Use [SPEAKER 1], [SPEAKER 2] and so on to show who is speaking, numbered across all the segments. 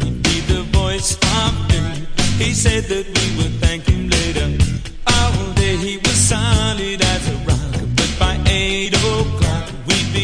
[SPEAKER 1] he'd be the voice of. He said that we would thank him later. All day he was solid as a rock, but by eight o'clock we'd be.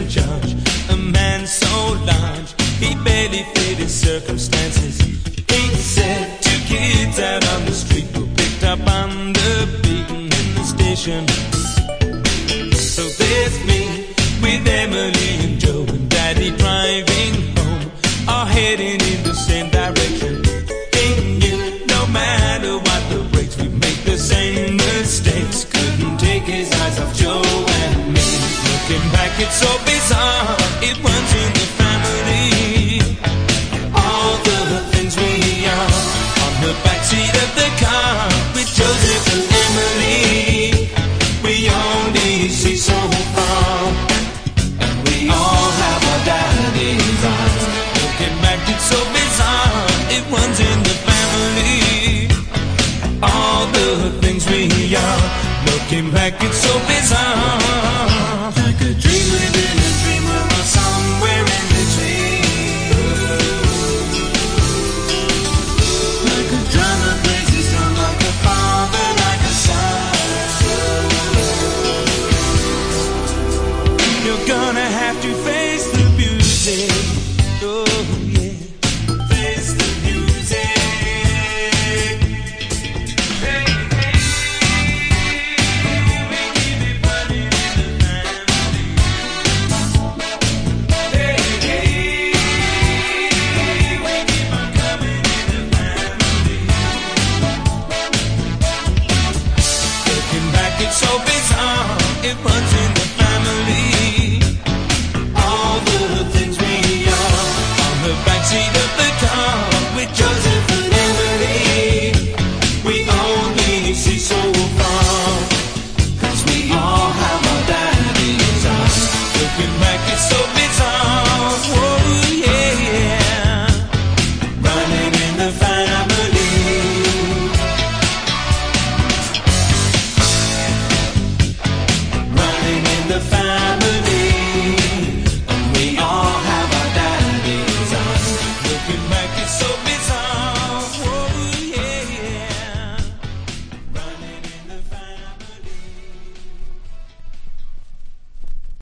[SPEAKER 1] In charge, a man so large he barely fit his circumstances. He said two kids out on the street were picked up on the beaten in the station. So there's me with Emily and Joe and Daddy driving home, all heading in the same direction. He knew no matter what the breaks, we make the same mistakes. Couldn't take his eyes off Joe and me. Looking back, it's so the things we are. Looking back, it's so bizarre. Like a dream within a dream or somewhere in between. Like a drama plays a song, like a father, like a son. You're gonna have to face the music.